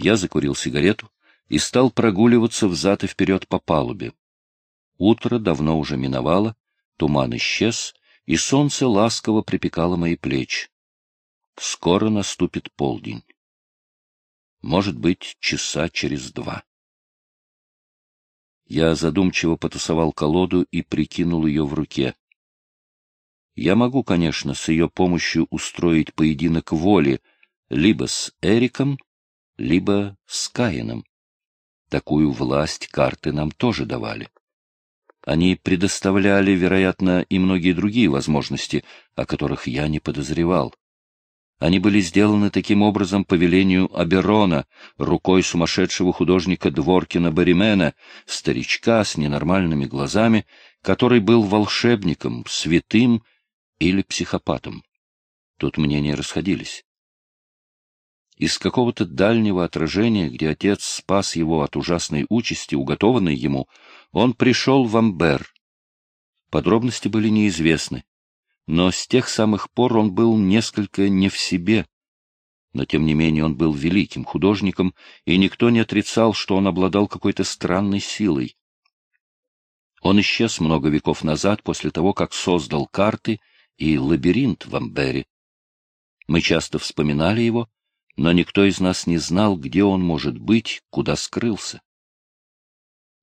Я закурил сигарету и стал прогуливаться взад и вперед по палубе. Утро давно уже миновало, туман исчез, и солнце ласково припекало мои плечи. Скоро наступит полдень. Может быть, часа через два. Я задумчиво потусовал колоду и прикинул ее в руке. Я могу, конечно, с ее помощью устроить поединок воли либо с Эриком, либо с Каином. Такую власть карты нам тоже давали. Они предоставляли, вероятно, и многие другие возможности, о которых я не подозревал. Они были сделаны таким образом по велению Аберона, рукой сумасшедшего художника Дворкина Баримена, старичка с ненормальными глазами, который был волшебником, святым или психопатом. Тут мнения расходились. Из какого-то дальнего отражения, где отец спас его от ужасной участи, уготованной ему, он пришел в Амбер. Подробности были неизвестны но с тех самых пор он был несколько не в себе. Но, тем не менее, он был великим художником, и никто не отрицал, что он обладал какой-то странной силой. Он исчез много веков назад, после того, как создал карты и лабиринт в Амбере. Мы часто вспоминали его, но никто из нас не знал, где он может быть, куда скрылся.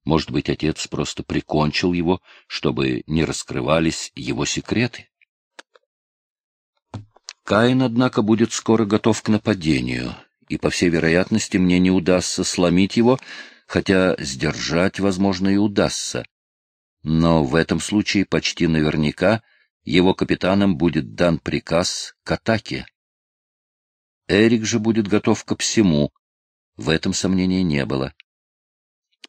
Может быть, отец просто прикончил его, чтобы не раскрывались его секреты? Каин, однако, будет скоро готов к нападению, и, по всей вероятности, мне не удастся сломить его, хотя сдержать, возможно, и удастся. Но в этом случае почти наверняка его капитанам будет дан приказ к атаке. Эрик же будет готов ко всему, в этом сомнения не было.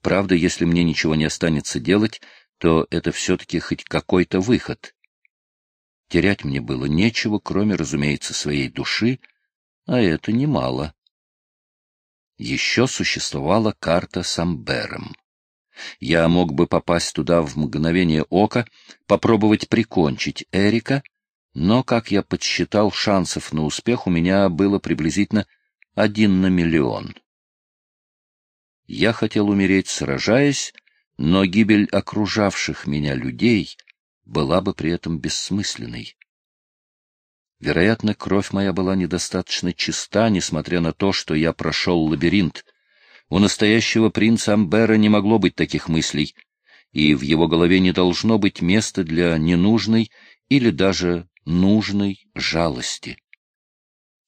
Правда, если мне ничего не останется делать, то это все-таки хоть какой-то выход. Терять мне было нечего, кроме, разумеется, своей души, а это немало. Еще существовала карта с Амбером. Я мог бы попасть туда в мгновение ока, попробовать прикончить Эрика, но, как я подсчитал, шансов на успех у меня было приблизительно один на миллион. Я хотел умереть, сражаясь, но гибель окружавших меня людей была бы при этом бессмысленной. Вероятно, кровь моя была недостаточно чиста, несмотря на то, что я прошел лабиринт. У настоящего принца Амбера не могло быть таких мыслей, и в его голове не должно быть места для ненужной или даже нужной жалости.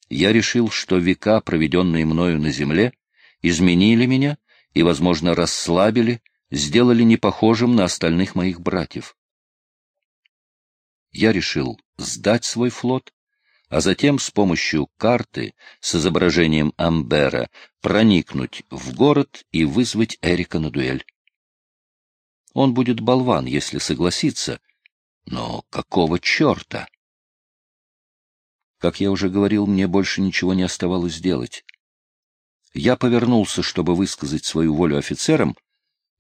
Я решил, что века, проведенные мною на земле, изменили меня и, возможно, расслабили, сделали непохожим на остальных моих братьев я решил сдать свой флот, а затем с помощью карты с изображением Амбера проникнуть в город и вызвать Эрика на дуэль. Он будет болван, если согласится, но какого черта? Как я уже говорил, мне больше ничего не оставалось делать. Я повернулся, чтобы высказать свою волю офицерам,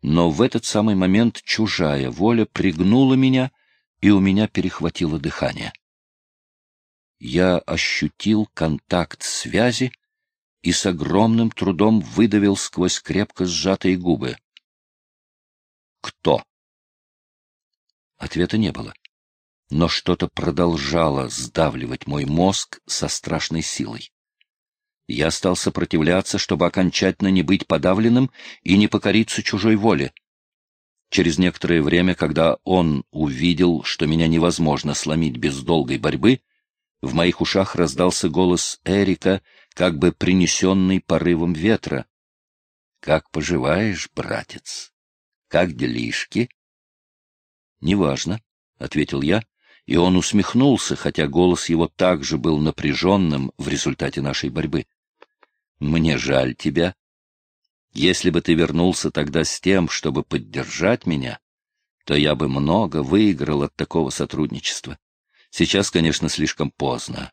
но в этот самый момент чужая воля пригнула меня и у меня перехватило дыхание. Я ощутил контакт связи и с огромным трудом выдавил сквозь крепко сжатые губы. «Кто?» Ответа не было, но что-то продолжало сдавливать мой мозг со страшной силой. Я стал сопротивляться, чтобы окончательно не быть подавленным и не покориться чужой воле. Через некоторое время, когда он увидел, что меня невозможно сломить без долгой борьбы, в моих ушах раздался голос Эрика, как бы принесенный порывом ветра. — Как поживаешь, братец? Как делишки? — Неважно, — ответил я, и он усмехнулся, хотя голос его также был напряженным в результате нашей борьбы. — Мне жаль тебя, если бы ты вернулся тогда с тем, чтобы поддержать меня, то я бы много выиграл от такого сотрудничества. Сейчас, конечно, слишком поздно.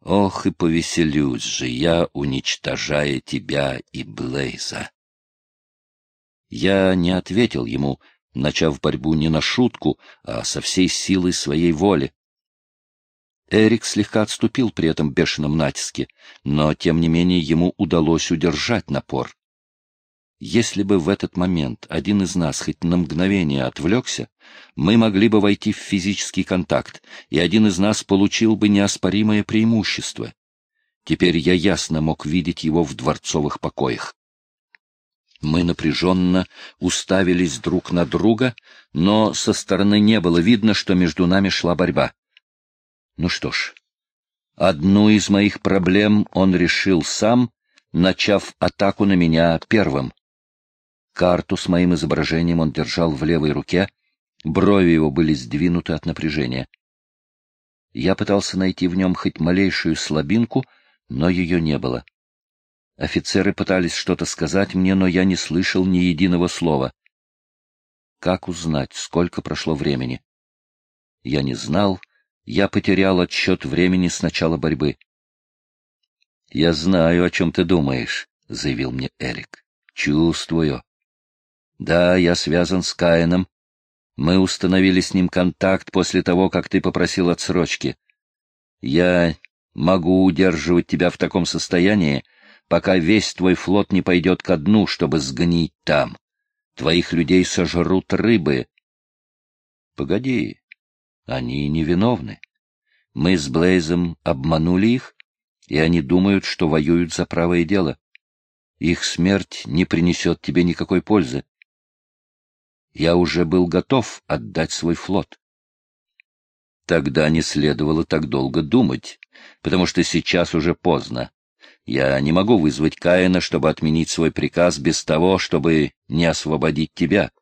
Ох, и повеселюсь же я, уничтожая тебя и Блейза. Я не ответил ему, начав борьбу не на шутку, а со всей силой своей воли. Эрик слегка отступил при этом бешеном натиске, но, тем не менее, ему удалось удержать напор. Если бы в этот момент один из нас хоть на мгновение отвлекся, мы могли бы войти в физический контакт, и один из нас получил бы неоспоримое преимущество. Теперь я ясно мог видеть его в дворцовых покоях. Мы напряженно уставились друг на друга, но со стороны не было видно, что между нами шла борьба. Ну что ж, одну из моих проблем он решил сам, начав атаку на меня первым. Карту с моим изображением он держал в левой руке, брови его были сдвинуты от напряжения. Я пытался найти в нем хоть малейшую слабинку, но ее не было. Офицеры пытались что-то сказать мне, но я не слышал ни единого слова. Как узнать, сколько прошло времени? Я не знал, я потерял отсчет времени с начала борьбы. — Я знаю, о чем ты думаешь, — заявил мне Эрик. — Чувствую. Да, я связан с Каином. Мы установили с ним контакт после того, как ты попросил отсрочки. Я могу удерживать тебя в таком состоянии, пока весь твой флот не пойдет ко дну, чтобы сгнить там. Твоих людей сожрут рыбы. Погоди, они невиновны. Мы с Блейзом обманули их, и они думают, что воюют за правое дело. Их смерть не принесет тебе никакой пользы. Я уже был готов отдать свой флот. Тогда не следовало так долго думать, потому что сейчас уже поздно. Я не могу вызвать Каина, чтобы отменить свой приказ без того, чтобы не освободить тебя.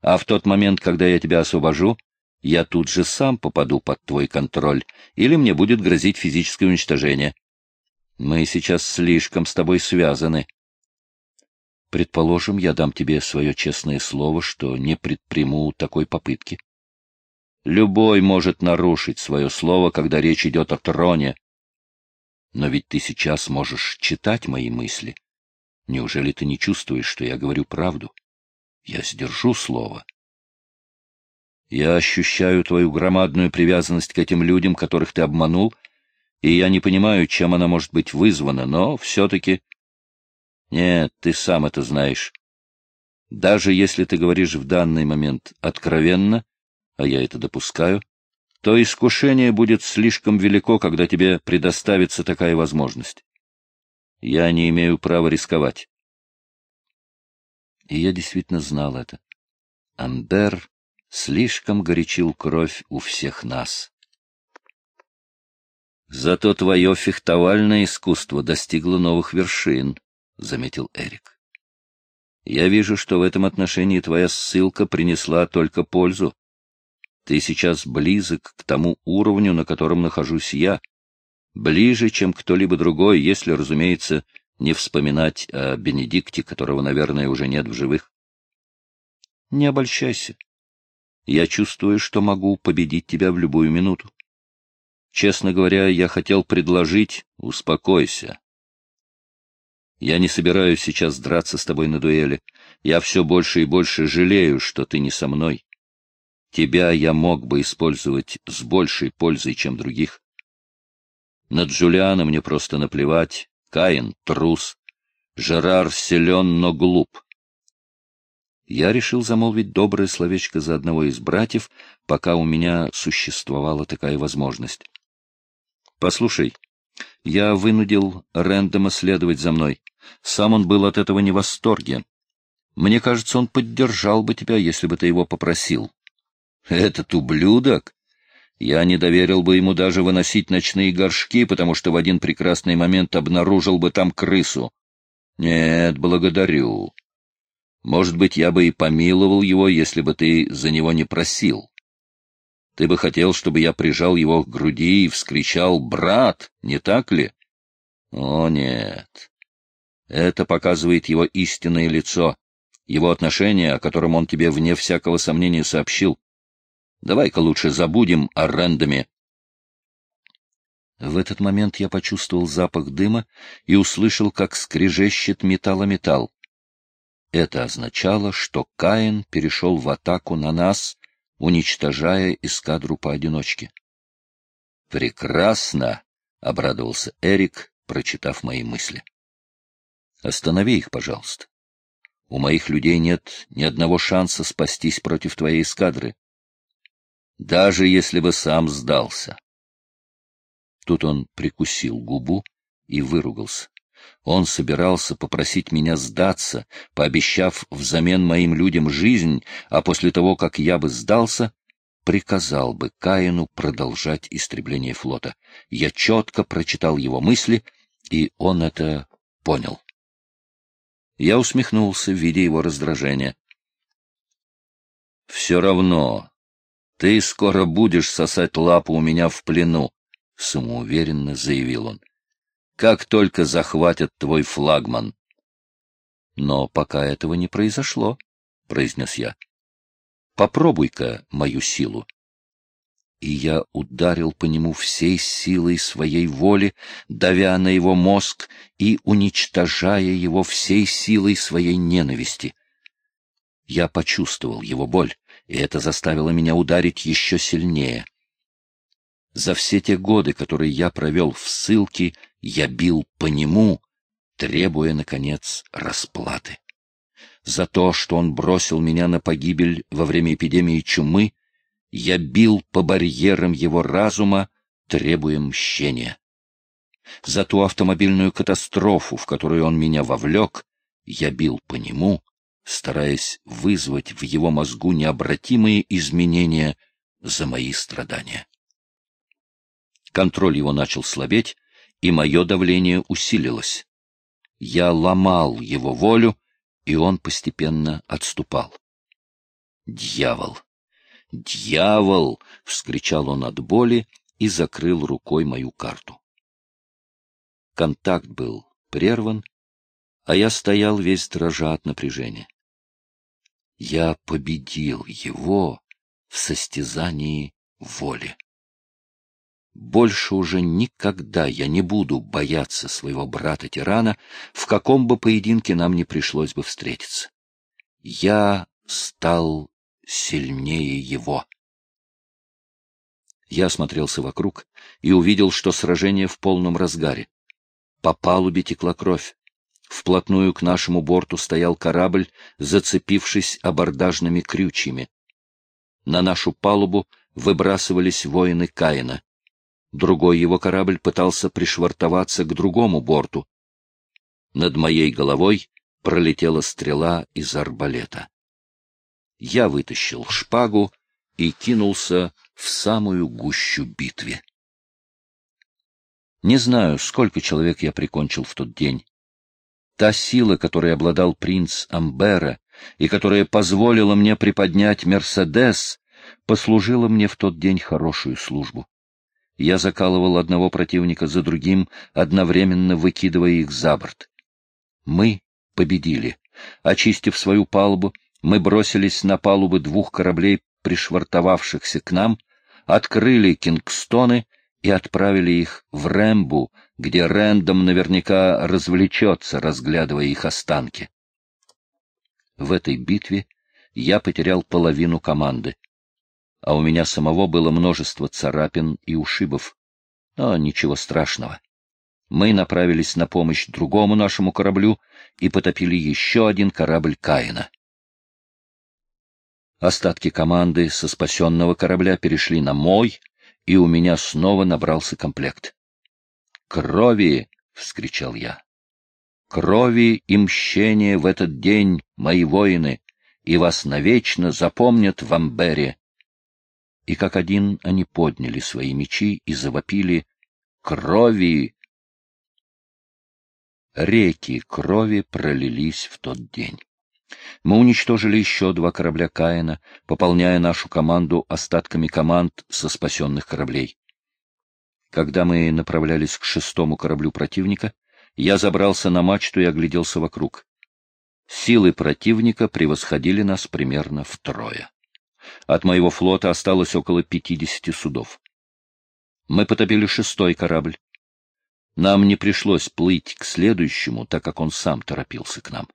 А в тот момент, когда я тебя освобожу, я тут же сам попаду под твой контроль, или мне будет грозить физическое уничтожение. Мы сейчас слишком с тобой связаны. Предположим, я дам тебе свое честное слово, что не предприму такой попытки. Любой может нарушить свое слово, когда речь идет о троне, но ведь ты сейчас можешь читать мои мысли. Неужели ты не чувствуешь, что я говорю правду? Я сдержу слово. Я ощущаю твою громадную привязанность к этим людям, которых ты обманул, и я не понимаю, чем она может быть вызвана, но все-таки... Нет, ты сам это знаешь. Даже если ты говоришь в данный момент откровенно, а я это допускаю, то искушение будет слишком велико, когда тебе предоставится такая возможность. Я не имею права рисковать. И я действительно знал это. Андер слишком горячил кровь у всех нас. Зато твое фехтовальное искусство достигло новых вершин, — заметил Эрик. Я вижу, что в этом отношении твоя ссылка принесла только пользу. Ты сейчас близок к тому уровню, на котором нахожусь я. Ближе, чем кто-либо другой, если, разумеется, не вспоминать о Бенедикте, которого, наверное, уже нет в живых. Не обольщайся. Я чувствую, что могу победить тебя в любую минуту. Честно говоря, я хотел предложить «успокойся». Я не собираюсь сейчас драться с тобой на дуэли. Я все больше и больше жалею, что ты не со мной. Тебя я мог бы использовать с большей пользой, чем других. На Джулиана мне просто наплевать. Каин — трус. Жерар силен, но глуп. Я решил замолвить доброе словечко за одного из братьев, пока у меня существовала такая возможность. Послушай, я вынудил Рэндома следовать за мной. Сам он был от этого не в восторге. Мне кажется, он поддержал бы тебя, если бы ты его попросил. Этот ублюдок? Я не доверил бы ему даже выносить ночные горшки, потому что в один прекрасный момент обнаружил бы там крысу. Нет, благодарю. Может быть, я бы и помиловал его, если бы ты за него не просил. Ты бы хотел, чтобы я прижал его к груди и вскричал «Брат!», не так ли? О, нет. Это показывает его истинное лицо, его отношение, о котором он тебе вне всякого сомнения сообщил. Давай-ка лучше забудем о Рэндоме. В этот момент я почувствовал запах дыма и услышал, как скрежещет металлометалл. Это означало, что Каин перешел в атаку на нас, уничтожая эскадру поодиночке. Прекрасно, — обрадовался Эрик, прочитав мои мысли. Останови их, пожалуйста. У моих людей нет ни одного шанса спастись против твоей эскадры. Даже если бы сам сдался. Тут он прикусил губу и выругался. Он собирался попросить меня сдаться, пообещав взамен моим людям жизнь, а после того, как я бы сдался, приказал бы Каину продолжать истребление флота. Я четко прочитал его мысли, и он это понял. Я усмехнулся, видя его раздражение. — Все равно. Ты скоро будешь сосать лапу у меня в плену, — самоуверенно заявил он. — Как только захватят твой флагман. — Но пока этого не произошло, — произнес я. Попробуй-ка мою силу. И я ударил по нему всей силой своей воли, давя на его мозг и уничтожая его всей силой своей ненависти. Я почувствовал его боль, и это заставило меня ударить еще сильнее. За все те годы, которые я провел в ссылке, я бил по нему, требуя, наконец, расплаты за то, что он бросил меня на погибель во время эпидемии чумы, я бил по барьерам его разума, требуя мщения. За ту автомобильную катастрофу, в которую он меня вовлек, я бил по нему, стараясь вызвать в его мозгу необратимые изменения за мои страдания. Контроль его начал слабеть, и мое давление усилилось. Я ломал его волю, и он постепенно отступал. «Дьявол! Дьявол!» — вскричал он от боли и закрыл рукой мою карту. Контакт был прерван, а я стоял весь дрожа от напряжения. Я победил его в состязании воли. Больше уже никогда я не буду бояться своего брата-тирана, в каком бы поединке нам не пришлось бы встретиться. Я стал сильнее его. Я осмотрелся вокруг и увидел, что сражение в полном разгаре. По палубе текла кровь. Вплотную к нашему борту стоял корабль, зацепившись абордажными крючьями. На нашу палубу выбрасывались воины Каина. Другой его корабль пытался пришвартоваться к другому борту. Над моей головой пролетела стрела из арбалета. Я вытащил шпагу и кинулся в самую гущу битвы. Не знаю, сколько человек я прикончил в тот день. Та сила, которой обладал принц Амбера и которая позволила мне приподнять Мерседес, послужила мне в тот день хорошую службу. Я закалывал одного противника за другим, одновременно выкидывая их за борт. Мы победили. Очистив свою палубу, мы бросились на палубы двух кораблей, пришвартовавшихся к нам, открыли Кингстоны и отправили их в Рэмбу, где Рэндом наверняка развлечется, разглядывая их останки. В этой битве я потерял половину команды а у меня самого было множество царапин и ушибов. Но ничего страшного. Мы направились на помощь другому нашему кораблю и потопили еще один корабль Каина. Остатки команды со спасенного корабля перешли на мой, и у меня снова набрался комплект. «Крови!» — вскричал я. «Крови и мщения в этот день, мои воины, и вас навечно запомнят в Амбере, и как один они подняли свои мечи и завопили «Крови!». Реки крови пролились в тот день. Мы уничтожили еще два корабля Каина, пополняя нашу команду остатками команд со спасенных кораблей. Когда мы направлялись к шестому кораблю противника, я забрался на мачту и огляделся вокруг. Силы противника превосходили нас примерно втрое. От моего флота осталось около пятидесяти судов. Мы потопили шестой корабль. Нам не пришлось плыть к следующему, так как он сам торопился к нам.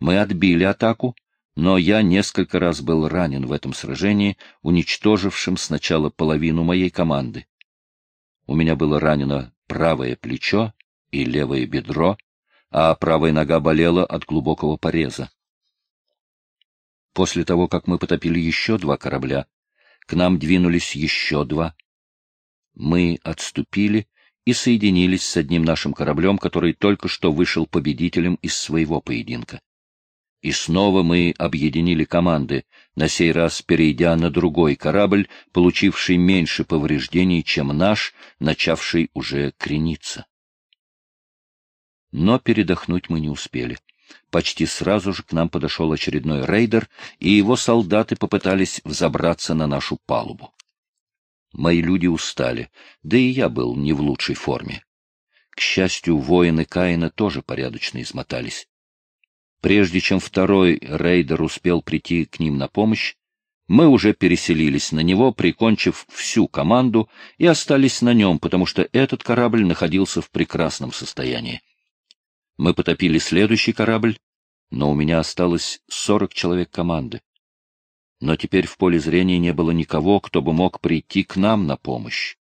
Мы отбили атаку, но я несколько раз был ранен в этом сражении, уничтожившем сначала половину моей команды. У меня было ранено правое плечо и левое бедро, а правая нога болела от глубокого пореза. После того, как мы потопили еще два корабля, к нам двинулись еще два. Мы отступили и соединились с одним нашим кораблем, который только что вышел победителем из своего поединка. И снова мы объединили команды, на сей раз перейдя на другой корабль, получивший меньше повреждений, чем наш, начавший уже крениться. Но передохнуть мы не успели. Почти сразу же к нам подошел очередной рейдер, и его солдаты попытались взобраться на нашу палубу. Мои люди устали, да и я был не в лучшей форме. К счастью, воины Каина тоже порядочно измотались. Прежде чем второй рейдер успел прийти к ним на помощь, мы уже переселились на него, прикончив всю команду, и остались на нем, потому что этот корабль находился в прекрасном состоянии. Мы потопили следующий корабль, но у меня осталось сорок человек команды. Но теперь в поле зрения не было никого, кто бы мог прийти к нам на помощь.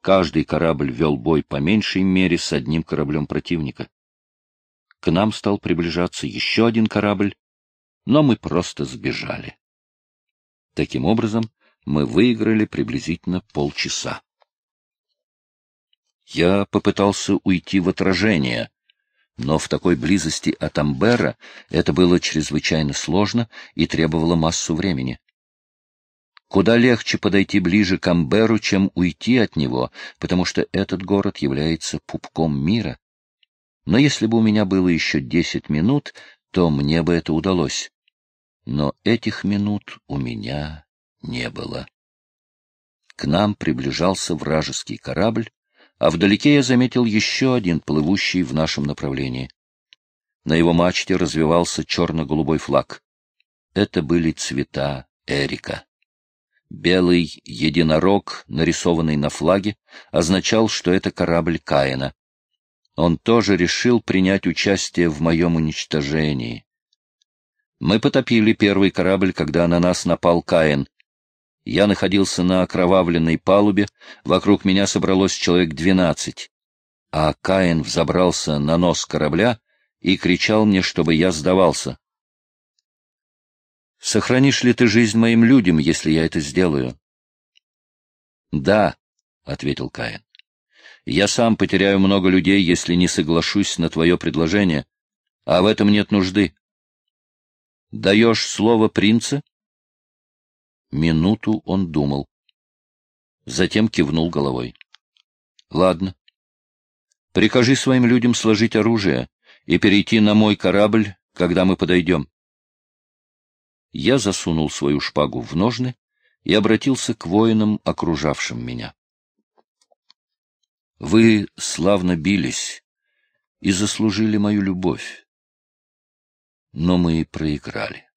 Каждый корабль вел бой по меньшей мере с одним кораблем противника к нам стал приближаться еще один корабль, но мы просто сбежали. Таким образом, мы выиграли приблизительно полчаса. Я попытался уйти в отражение, но в такой близости от Амбера это было чрезвычайно сложно и требовало массу времени. Куда легче подойти ближе к Амберу, чем уйти от него, потому что этот город является пупком мира. Но если бы у меня было еще десять минут, то мне бы это удалось. Но этих минут у меня не было. К нам приближался вражеский корабль, а вдалеке я заметил еще один, плывущий в нашем направлении. На его мачте развивался черно-голубой флаг. Это были цвета Эрика. Белый единорог, нарисованный на флаге, означал, что это корабль Каина он тоже решил принять участие в моем уничтожении. Мы потопили первый корабль, когда на нас напал Каин. Я находился на окровавленной палубе, вокруг меня собралось человек двенадцать, а Каин взобрался на нос корабля и кричал мне, чтобы я сдавался. «Сохранишь ли ты жизнь моим людям, если я это сделаю?» «Да», — ответил Каин. Я сам потеряю много людей, если не соглашусь на твое предложение, а в этом нет нужды. Даешь слово принца? Минуту он думал. Затем кивнул головой. Ладно. Прикажи своим людям сложить оружие и перейти на мой корабль, когда мы подойдем. Я засунул свою шпагу в ножны и обратился к воинам, окружавшим меня. Вы славно бились и заслужили мою любовь. Но мы проиграли.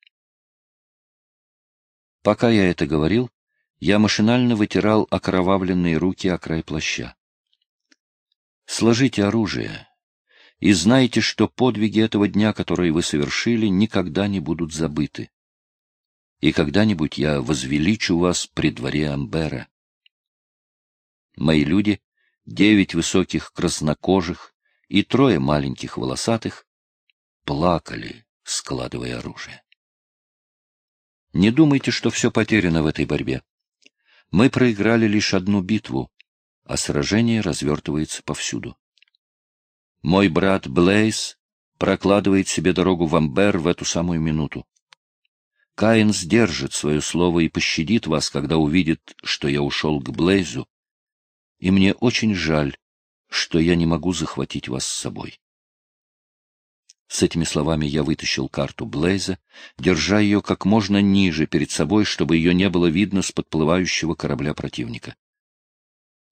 Пока я это говорил, я машинально вытирал окровавленные руки о край плаща. Сложите оружие и знайте, что подвиги этого дня, которые вы совершили, никогда не будут забыты. И когда-нибудь я возвеличу вас при дворе Амбера. Мои люди девять высоких краснокожих и трое маленьких волосатых плакали, складывая оружие. Не думайте, что все потеряно в этой борьбе. Мы проиграли лишь одну битву, а сражение развертывается повсюду. Мой брат Блейз прокладывает себе дорогу в Амбер в эту самую минуту. Каин сдержит свое слово и пощадит вас, когда увидит, что я ушел к Блейзу, и мне очень жаль, что я не могу захватить вас с собой. С этими словами я вытащил карту Блейза, держа ее как можно ниже перед собой, чтобы ее не было видно с подплывающего корабля противника.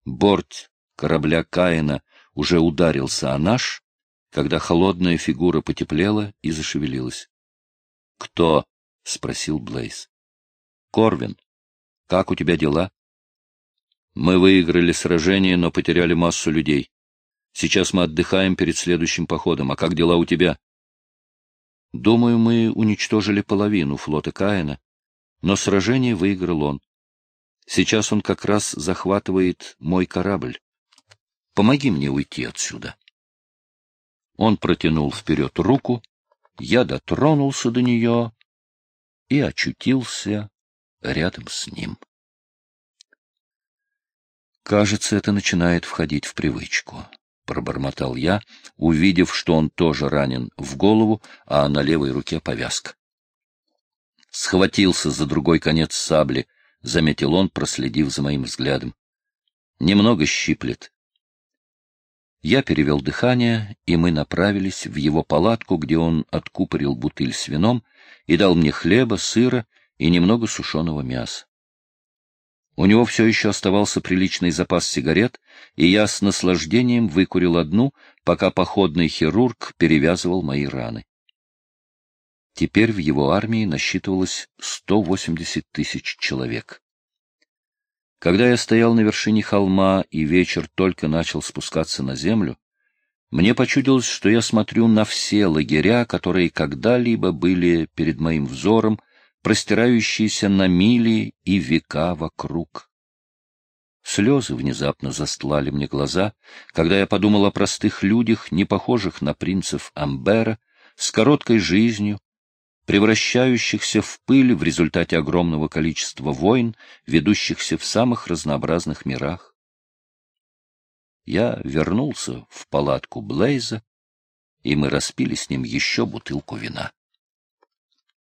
Борт корабля Каина уже ударился о наш, когда холодная фигура потеплела и зашевелилась. — Кто? — спросил Блейз. — Корвин. Как у тебя дела? Мы выиграли сражение, но потеряли массу людей. Сейчас мы отдыхаем перед следующим походом. А как дела у тебя? Думаю, мы уничтожили половину флота Каина, но сражение выиграл он. Сейчас он как раз захватывает мой корабль. Помоги мне уйти отсюда. Он протянул вперед руку, я дотронулся до нее и очутился рядом с ним. Кажется, это начинает входить в привычку, — пробормотал я, увидев, что он тоже ранен в голову, а на левой руке повязка. Схватился за другой конец сабли, — заметил он, проследив за моим взглядом. Немного щиплет. Я перевел дыхание, и мы направились в его палатку, где он откупорил бутыль с вином и дал мне хлеба, сыра и немного сушеного мяса. У него все еще оставался приличный запас сигарет, и я с наслаждением выкурил одну, пока походный хирург перевязывал мои раны. Теперь в его армии насчитывалось 180 тысяч человек. Когда я стоял на вершине холма и вечер только начал спускаться на землю, мне почудилось, что я смотрю на все лагеря, которые когда-либо были перед моим взором, простирающиеся на мили и века вокруг. Слезы внезапно застлали мне глаза, когда я подумал о простых людях, не похожих на принцев Амбера, с короткой жизнью, превращающихся в пыль в результате огромного количества войн, ведущихся в самых разнообразных мирах. Я вернулся в палатку Блейза, и мы распили с ним еще бутылку вина.